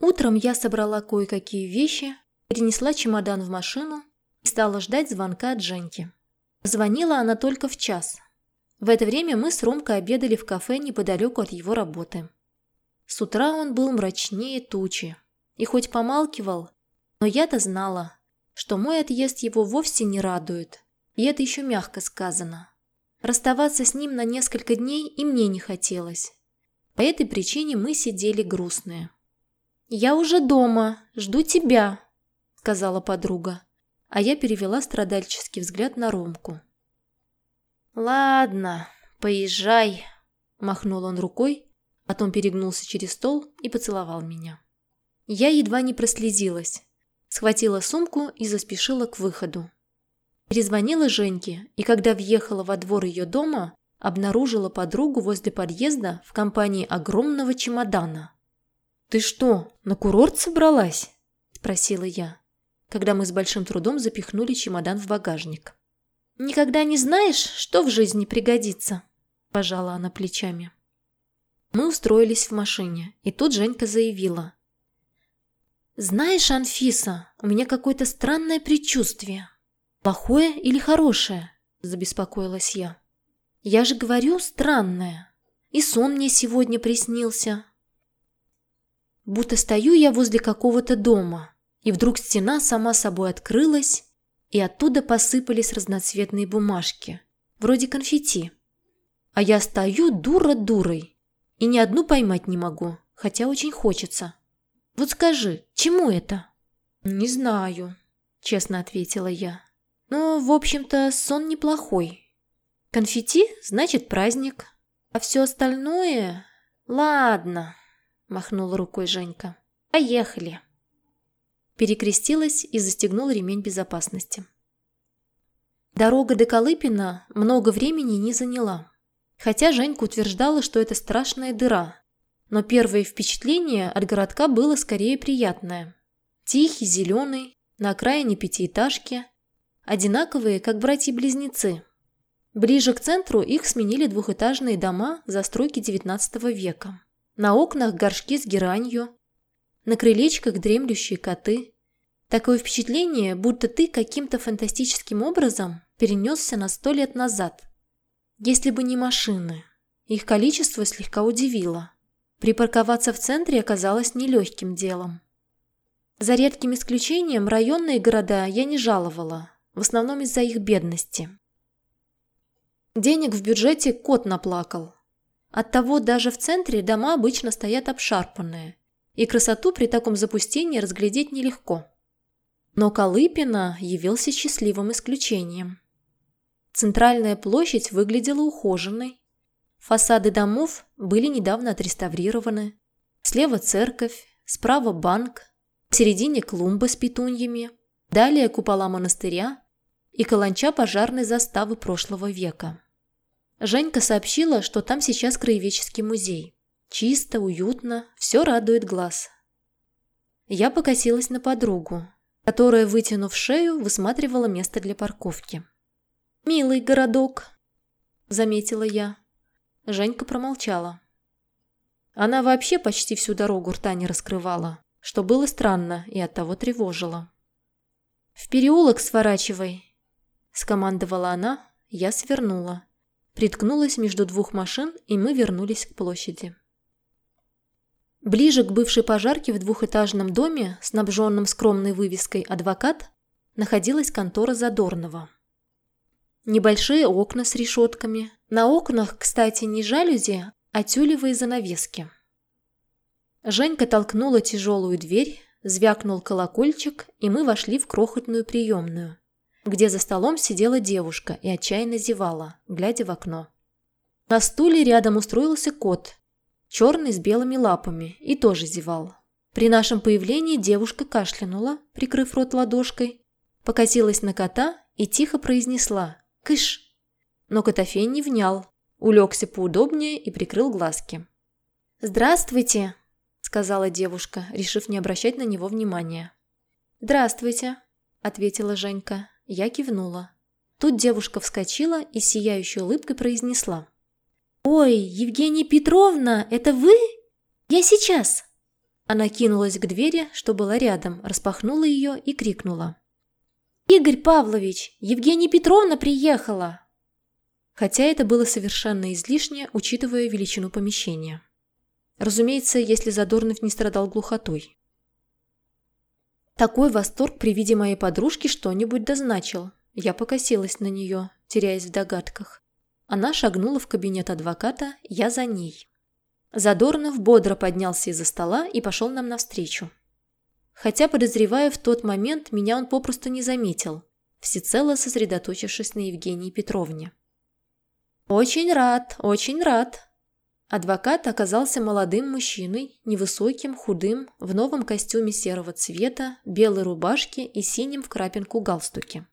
Утром я собрала кое-какие вещи, перенесла чемодан в машину и стала ждать звонка от Женьки. Звонила она только в час. В это время мы с Ромкой обедали в кафе неподалеку от его работы. С утра он был мрачнее тучи. И хоть помалкивал, но я-то знала, что мой отъезд его вовсе не радует. И это еще мягко сказано. Расставаться с ним на несколько дней и мне не хотелось. По этой причине мы сидели грустные. «Я уже дома, жду тебя», — сказала подруга, а я перевела страдальческий взгляд на Ромку. «Ладно, поезжай», — махнул он рукой, потом перегнулся через стол и поцеловал меня. Я едва не прослезилась, схватила сумку и заспешила к выходу. Перезвонила Женьке, и когда въехала во двор ее дома, обнаружила подругу возле подъезда в компании огромного чемодана. «Ты что, на курорт собралась?» – спросила я, когда мы с большим трудом запихнули чемодан в багажник. «Никогда не знаешь, что в жизни пригодится», – пожала она плечами. Мы устроились в машине, и тут Женька заявила. «Знаешь, Анфиса, у меня какое-то странное предчувствие». «Плохое или хорошее?» – забеспокоилась я. «Я же говорю, странное. И сон мне сегодня приснился. Будто стою я возле какого-то дома, и вдруг стена сама собой открылась, и оттуда посыпались разноцветные бумажки, вроде конфетти. А я стою дура дурой, и ни одну поймать не могу, хотя очень хочется. Вот скажи, чему это?» «Не знаю», – честно ответила я. Но, в общем-то, сон неплохой. Конфетти значит праздник, а все остальное... Ладно, махнула рукой Женька. Поехали. Перекрестилась и застегнула ремень безопасности. Дорога до Колыпина много времени не заняла. Хотя Женька утверждала, что это страшная дыра. Но первое впечатление от городка было скорее приятное. Тихий, зеленый, на окраине пятиэтажки – одинаковые, как братья-близнецы. Ближе к центру их сменили двухэтажные дома застройки XIX века. На окнах горшки с геранью, на крылечках дремлющие коты. Такое впечатление, будто ты каким-то фантастическим образом перенесся на сто лет назад. Если бы не машины. Их количество слегка удивило. Припарковаться в центре оказалось нелегким делом. За редким исключением районные города я не жаловала, в основном из-за их бедности. Денег в бюджете кот наплакал. Оттого даже в центре дома обычно стоят обшарпанные, и красоту при таком запустении разглядеть нелегко. Но Колыпина явился счастливым исключением. Центральная площадь выглядела ухоженной. Фасады домов были недавно отреставрированы. Слева церковь, справа банк, в середине клумба с петуньями, далее купола монастыря, и каланча пожарной заставы прошлого века. Женька сообщила, что там сейчас краеведческий музей. Чисто, уютно, все радует глаз. Я покосилась на подругу, которая, вытянув шею, высматривала место для парковки. «Милый городок», — заметила я. Женька промолчала. Она вообще почти всю дорогу рта не раскрывала, что было странно и оттого тревожило. «В переулок сворачивай Скомандовала она, я свернула. Приткнулась между двух машин, и мы вернулись к площади. Ближе к бывшей пожарке в двухэтажном доме, снабженном скромной вывеской «Адвокат», находилась контора Задорнова. Небольшие окна с решетками. На окнах, кстати, не жалюзи, а тюлевые занавески. Женька толкнула тяжелую дверь, звякнул колокольчик, и мы вошли в крохотную приемную где за столом сидела девушка и отчаянно зевала, глядя в окно. На стуле рядом устроился кот, черный с белыми лапами, и тоже зевал. При нашем появлении девушка кашлянула, прикрыв рот ладошкой, покосилась на кота и тихо произнесла «Кыш!». Но Котофей не внял, улегся поудобнее и прикрыл глазки. «Здравствуйте!» – сказала девушка, решив не обращать на него внимания. «Здравствуйте!» – ответила Женька. Я кивнула. Тут девушка вскочила и сияющей улыбкой произнесла. «Ой, Евгения Петровна, это вы? Я сейчас!» Она кинулась к двери, что была рядом, распахнула ее и крикнула. «Игорь Павлович, Евгения Петровна приехала!» Хотя это было совершенно излишне, учитывая величину помещения. Разумеется, если Задорнов не страдал глухотой. Такой восторг при виде моей подружки что-нибудь дозначил. Я покосилась на нее, теряясь в догадках. Она шагнула в кабинет адвоката, я за ней. Задорнов бодро поднялся из-за стола и пошел нам навстречу. Хотя, подозревая, в тот момент меня он попросту не заметил, всецело сосредоточившись на Евгении Петровне. «Очень рад, очень рад!» Адвокат оказался молодым мужчиной, невысоким, худым, в новом костюме серого цвета, белой рубашке и синем в крапинку галстуке.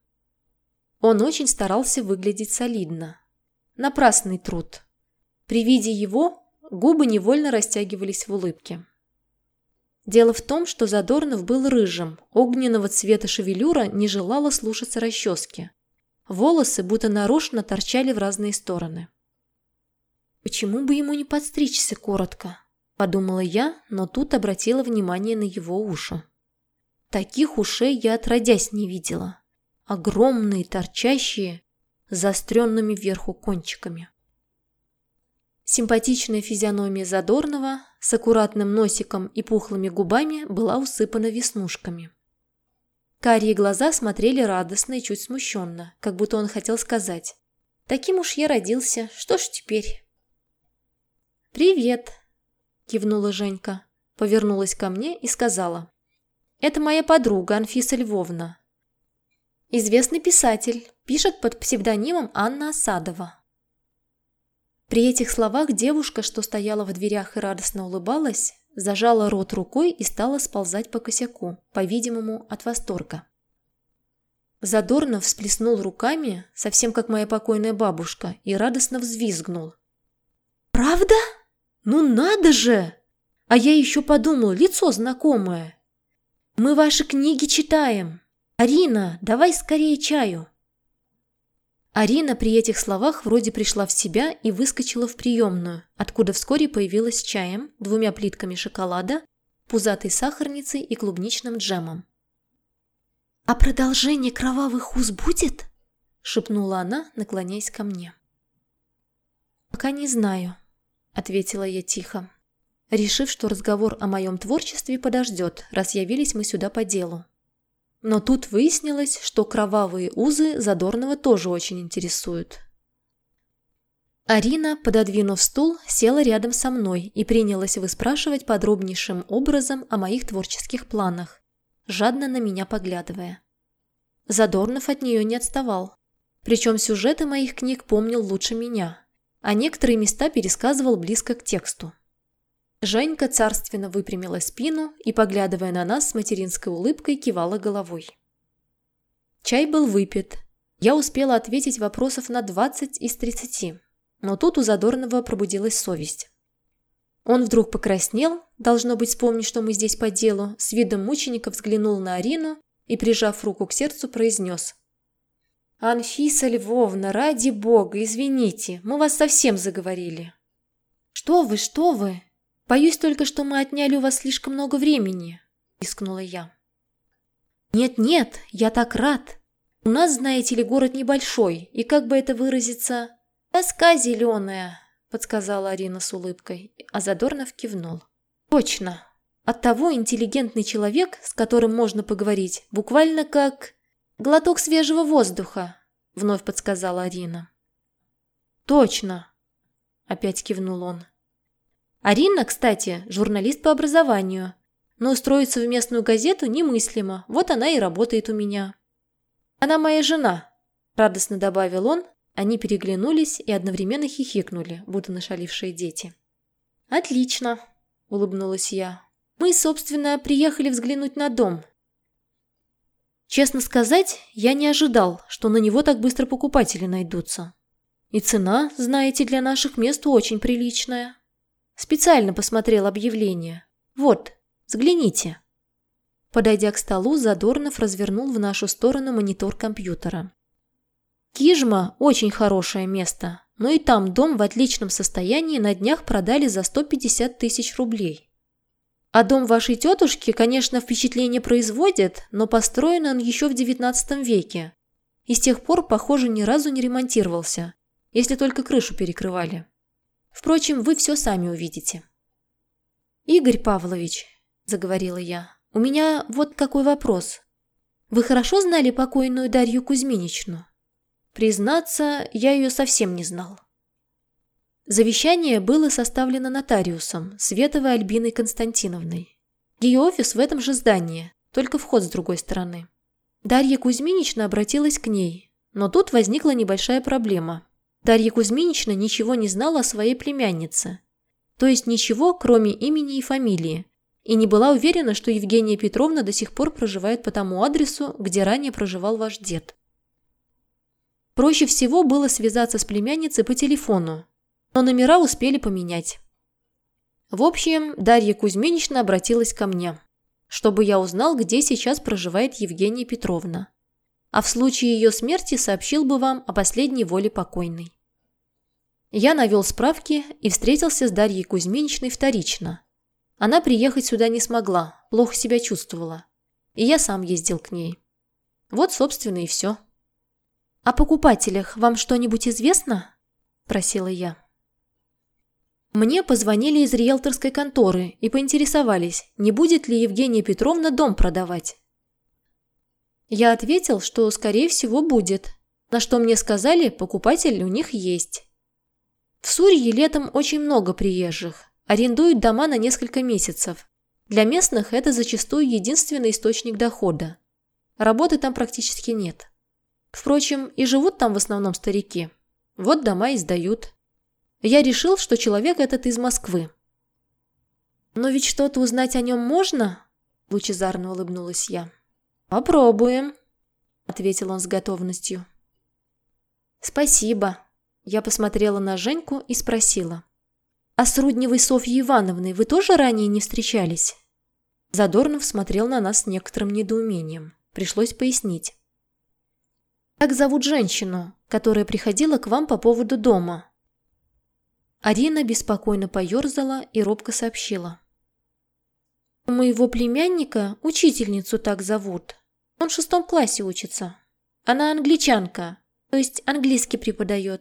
Он очень старался выглядеть солидно. Напрасный труд. При виде его губы невольно растягивались в улыбке. Дело в том, что Задорнов был рыжим, огненного цвета шевелюра не желала слушаться расчески. Волосы будто нарочно торчали в разные стороны. «Почему бы ему не подстричься коротко?» – подумала я, но тут обратила внимание на его уши. Таких ушей я отродясь не видела. Огромные, торчащие, заостренными вверху кончиками. Симпатичная физиономия Задорнова с аккуратным носиком и пухлыми губами была усыпана веснушками. Карие глаза смотрели радостно и чуть смущенно, как будто он хотел сказать «Таким уж я родился, что ж теперь?» «Привет!» – кивнула Женька, повернулась ко мне и сказала «Это моя подруга Анфиса Львовна. Известный писатель, пишет под псевдонимом Анна Осадова». При этих словах девушка, что стояла в дверях и радостно улыбалась, зажала рот рукой и стала сползать по косяку, по-видимому, от восторга. Задорнов всплеснул руками, совсем как моя покойная бабушка, и радостно взвизгнул. «Правда? Ну надо же! А я еще подумал, лицо знакомое. Мы ваши книги читаем. Арина, давай скорее чаю!» Арина при этих словах вроде пришла в себя и выскочила в приемную, откуда вскоре появилась чаем, двумя плитками шоколада, пузатой сахарницей и клубничным джемом. «А продолжение кровавых уз будет?» – шепнула она, наклоняясь ко мне. «Пока не знаю», – ответила я тихо, решив, что разговор о моем творчестве подождет, раз явились мы сюда по делу. Но тут выяснилось, что кровавые узы Задорнова тоже очень интересуют. Арина, пододвинув стул, села рядом со мной и принялась выспрашивать подробнейшим образом о моих творческих планах, жадно на меня поглядывая. Задорнов от нее не отставал. Причем сюжеты моих книг помнил лучше меня, а некоторые места пересказывал близко к тексту. Женька царственно выпрямила спину и, поглядывая на нас с материнской улыбкой, кивала головой. Чай был выпит. Я успела ответить вопросов на 20 из 30, но тут у Задорнова пробудилась совесть. Он вдруг покраснел, должно быть, вспомнив, что мы здесь по делу, с видом мученика взглянул на Арину и, прижав руку к сердцу, произнес. «Анфиса Львовна, ради бога, извините, мы вас совсем заговорили». «Что вы, что вы?» Боюсь только, что мы отняли у вас слишком много времени», – рискнула я. «Нет-нет, я так рад. У нас, знаете ли, город небольшой, и как бы это выразиться...» «Тоска зеленая», – подсказала Арина с улыбкой, а Задорнов кивнул. «Точно. Оттого интеллигентный человек, с которым можно поговорить, буквально как глоток свежего воздуха», – вновь подсказала Арина. «Точно», – опять кивнул он. Арина, кстати, журналист по образованию. Но устроиться в местную газету немыслимо. Вот она и работает у меня. Она моя жена, радостно добавил он. Они переглянулись и одновременно хихикнули, будто нашалившие дети. Отлично, улыбнулась я. Мы, собственно, приехали взглянуть на дом. Честно сказать, я не ожидал, что на него так быстро покупатели найдутся. И цена, знаете, для наших мест очень приличная. Специально посмотрел объявление. Вот, взгляните. Подойдя к столу, Задорнов развернул в нашу сторону монитор компьютера. Кижма – очень хорошее место, но и там дом в отличном состоянии на днях продали за 150 тысяч рублей. А дом вашей тетушки, конечно, впечатление производит, но построен он еще в XIX веке. И с тех пор, похоже, ни разу не ремонтировался, если только крышу перекрывали. Впрочем, вы все сами увидите. «Игорь Павлович», – заговорила я, – «у меня вот какой вопрос. Вы хорошо знали покойную Дарью Кузьминичну?» Признаться, я ее совсем не знал. Завещание было составлено нотариусом Световой Альбиной Константиновной. Ее офис в этом же здании, только вход с другой стороны. Дарья Кузьминична обратилась к ней, но тут возникла небольшая проблема. Дарья Кузьминична ничего не знала о своей племяннице. То есть ничего, кроме имени и фамилии. И не была уверена, что Евгения Петровна до сих пор проживает по тому адресу, где ранее проживал ваш дед. Проще всего было связаться с племянницей по телефону, но номера успели поменять. В общем, Дарья Кузьминична обратилась ко мне, чтобы я узнал, где сейчас проживает Евгения Петровна. А в случае ее смерти сообщил бы вам о последней воле покойной. Я навел справки и встретился с Дарьей Кузьминичной вторично. Она приехать сюда не смогла, плохо себя чувствовала. И я сам ездил к ней. Вот, собственно, и все. «О покупателях вам что-нибудь известно?» – просила я. Мне позвонили из риэлторской конторы и поинтересовались, не будет ли Евгения Петровна дом продавать. Я ответил, что, скорее всего, будет, на что мне сказали, покупатель у них есть. В Сурье летом очень много приезжих, арендуют дома на несколько месяцев. Для местных это зачастую единственный источник дохода. Работы там практически нет. Впрочем, и живут там в основном старики. Вот дома и сдают. Я решил, что человек этот из Москвы. «Но ведь что-то узнать о нем можно?» – лучезарно улыбнулась я. «Попробуем», – ответил он с готовностью. «Спасибо». Я посмотрела на Женьку и спросила. «А с Рудневой Софьей Ивановной вы тоже ранее не встречались?» Задорнов смотрел на нас с некоторым недоумением. Пришлось пояснить. «Как зовут женщину, которая приходила к вам по поводу дома?» Арина беспокойно поерзала и робко сообщила. «У моего племянника учительницу так зовут. Он в шестом классе учится. Она англичанка, то есть английский преподает.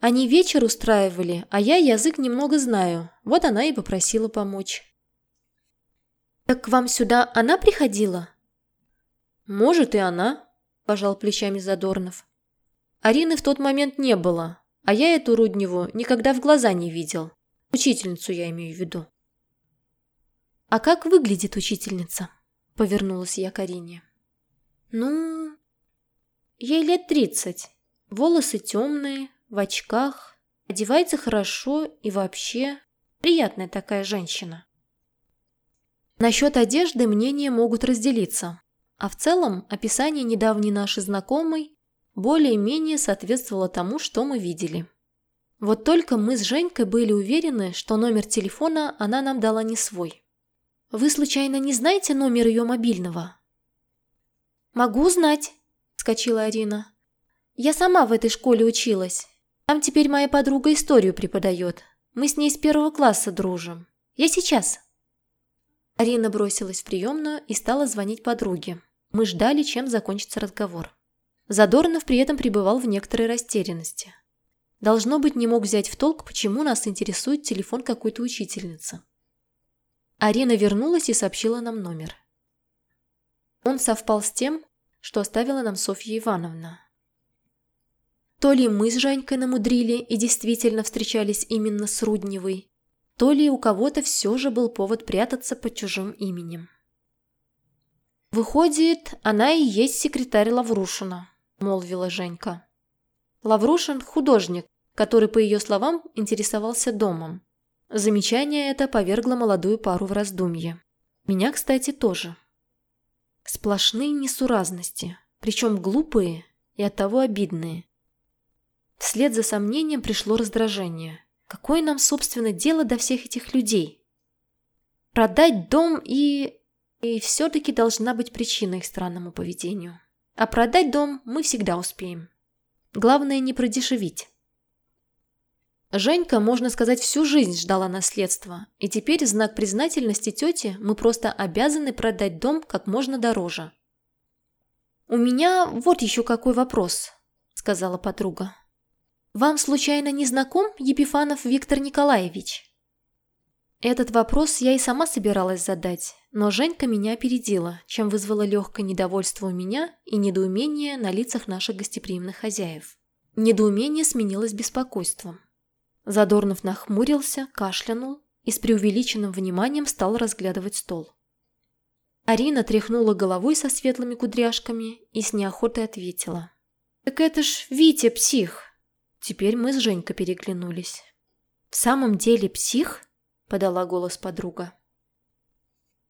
Они вечер устраивали, а я язык немного знаю. Вот она и попросила помочь». «Так к вам сюда она приходила?» «Может, и она», – пожал плечами Задорнов. Арины в тот момент не было, а я эту Рудневу никогда в глаза не видел. Учительницу я имею в виду. «А как выглядит учительница?» – повернулась я к Арине. «Ну, ей лет тридцать. Волосы темные, в очках, одевается хорошо и вообще приятная такая женщина». Насчет одежды мнения могут разделиться, а в целом описание недавней нашей знакомой более-менее соответствовало тому, что мы видели. Вот только мы с Женькой были уверены, что номер телефона она нам дала не свой. «Вы случайно не знаете номер ее мобильного?» «Могу знать», – скочила Арина. «Я сама в этой школе училась. Там теперь моя подруга историю преподает. Мы с ней с первого класса дружим. Я сейчас». Арина бросилась в приемную и стала звонить подруге. Мы ждали, чем закончится разговор. Задорнов при этом пребывал в некоторой растерянности. Должно быть, не мог взять в толк, почему нас интересует телефон какой-то учительницы. Арина вернулась и сообщила нам номер. Он совпал с тем, что оставила нам Софья Ивановна. То ли мы с Жанькой намудрили и действительно встречались именно с Рудневой, то ли у кого-то все же был повод прятаться под чужим именем. Выходит, она и есть секретарь Лаврушина. – молвила Женька. Лаврушин – художник, который, по ее словам, интересовался домом. Замечание это повергло молодую пару в раздумье. Меня, кстати, тоже. Сплошные несуразности, причем глупые и оттого обидные. Вслед за сомнением пришло раздражение. Какое нам, собственно, дело до всех этих людей? Продать дом и... И все-таки должна быть причина их странному поведению. А продать дом мы всегда успеем. Главное не продешевить. Женька, можно сказать, всю жизнь ждала наследства, и теперь в знак признательности тете мы просто обязаны продать дом как можно дороже. «У меня вот еще какой вопрос», — сказала подруга. «Вам случайно не знаком Епифанов Виктор Николаевич?» Этот вопрос я и сама собиралась задать, но Женька меня опередила, чем вызвало легкое недовольство у меня и недоумение на лицах наших гостеприимных хозяев. Недоумение сменилось беспокойством. Задорнов нахмурился, кашлянул и с преувеличенным вниманием стал разглядывать стол. Арина тряхнула головой со светлыми кудряшками и с неохотой ответила. «Так это ж Витя псих!» Теперь мы с Женькой переглянулись. «В самом деле псих?» – подала голос подруга.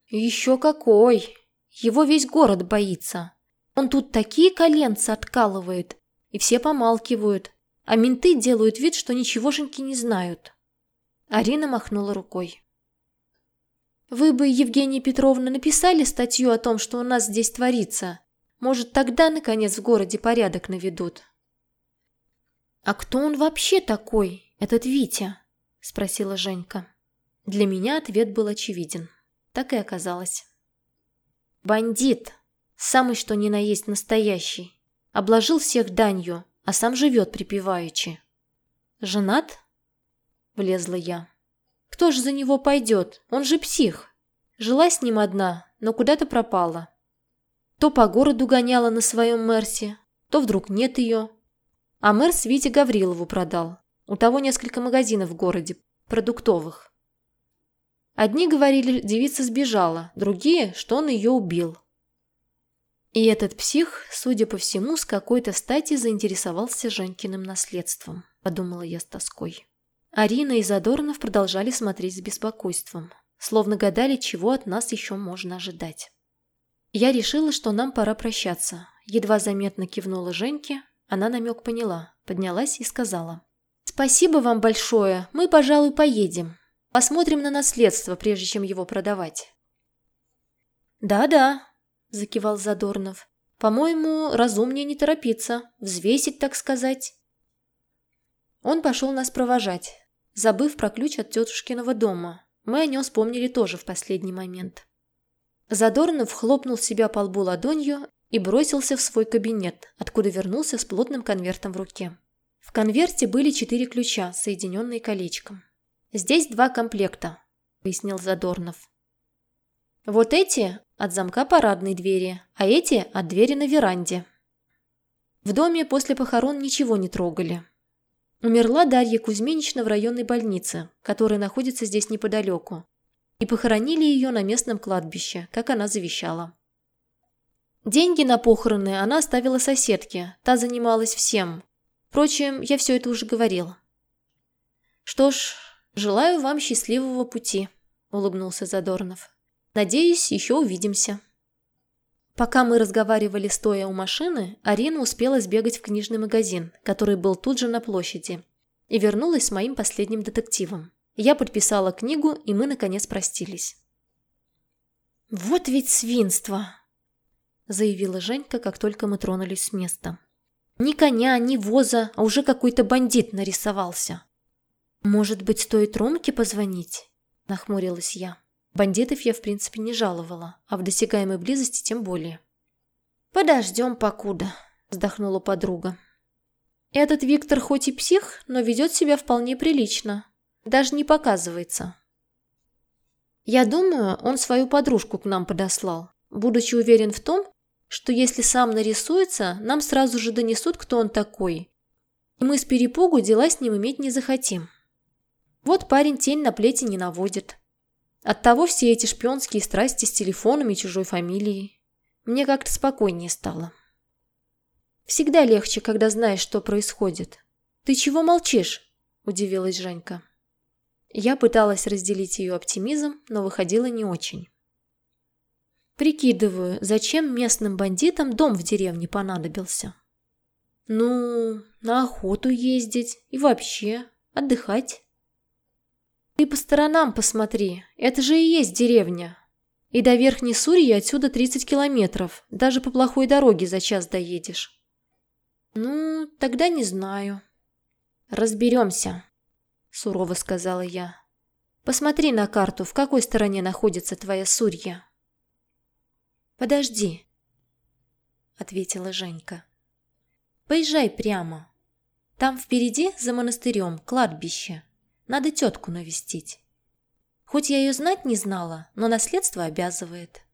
«Еще какой! Его весь город боится. Он тут такие коленца откалывает, и все помалкивают, а менты делают вид, что ничегошеньки не знают. Арина махнула рукой. «Вы бы, Евгения Петровна, написали статью о том, что у нас здесь творится. Может, тогда, наконец, в городе порядок наведут». «А кто он вообще такой, этот Витя?» – спросила Женька. Для меня ответ был очевиден. Так и оказалось. «Бандит! Самый что ни на есть настоящий. Обложил всех данью, а сам живет припеваючи. «Женат?» – влезла я. «Кто же за него пойдет? Он же псих. Жила с ним одна, но куда-то пропала. То по городу гоняла на своем Мерсе, то вдруг нет ее. А Мерс Вите Гаврилову продал. У того несколько магазинов в городе, продуктовых. Одни говорили, девица сбежала, другие, что он ее убил. И этот псих, судя по всему, с какой-то стати заинтересовался Женькиным наследством, подумала я с тоской. Арина и Задорнов продолжали смотреть с беспокойством, словно гадали, чего от нас еще можно ожидать. Я решила, что нам пора прощаться. Едва заметно кивнула Женьке, она намек поняла, поднялась и сказала. «Спасибо вам большое, мы, пожалуй, поедем. Посмотрим на наследство, прежде чем его продавать». «Да-да», закивал Задорнов. «По-моему, разумнее не торопиться, взвесить, так сказать». Он пошел нас провожать, забыв про ключ от тетушкиного дома. Мы о нем вспомнили тоже в последний момент. Задорнов хлопнул себя по лбу ладонью и бросился в свой кабинет, откуда вернулся с плотным конвертом в руке. В конверте были четыре ключа, соединенные колечком. «Здесь два комплекта», — пояснил Задорнов. «Вот эти от замка парадной двери, а эти от двери на веранде. В доме после похорон ничего не трогали. Умерла Дарья Кузьминична в районной больнице, которая находится здесь неподалеку, и похоронили ее на местном кладбище, как она завещала. Деньги на похороны она оставила соседке, та занималась всем. Впрочем, я все это уже говорил. «Что ж, желаю вам счастливого пути», – улыбнулся Задорнов. Надеюсь, еще увидимся». Пока мы разговаривали стоя у машины, Арина успела сбегать в книжный магазин, который был тут же на площади, и вернулась с моим последним детективом. Я подписала книгу, и мы, наконец, простились. «Вот ведь свинство!» – заявила Женька, как только мы тронулись с места. «Ни коня, ни воза, а уже какой-то бандит нарисовался». «Может быть, стоит Ромке позвонить?» – нахмурилась я. Бандитов я, в принципе, не жаловала, а в досягаемой близости тем более. «Подождем покуда», – вздохнула подруга. «Этот Виктор хоть и псих, но ведет себя вполне прилично. Даже не показывается». Я думаю, он свою подружку к нам подослал, будучи уверен в том, что если сам нарисуется, нам сразу же донесут, кто он такой. И мы с перепугу дела с ним иметь не захотим. Вот парень тень на плети не наводит. Оттого все эти шпионские страсти с телефонами чужой фамилией. Мне как-то спокойнее стало. Всегда легче, когда знаешь, что происходит. «Ты чего молчишь?» – удивилась Женька. Я пыталась разделить ее оптимизм, но выходила не очень. Прикидываю, зачем местным бандитам дом в деревне понадобился. Ну, на охоту ездить и вообще отдыхать. Ты по сторонам посмотри, это же и есть деревня. И до Верхней Сурьи отсюда 30 километров, даже по плохой дороге за час доедешь. Ну, тогда не знаю. Разберемся. сурово сказала я. «Посмотри на карту, в какой стороне находится твоя Сурья». «Подожди», — ответила Женька. «Поезжай прямо. Там впереди, за монастырем, кладбище. Надо тетку навестить. Хоть я ее знать не знала, но наследство обязывает».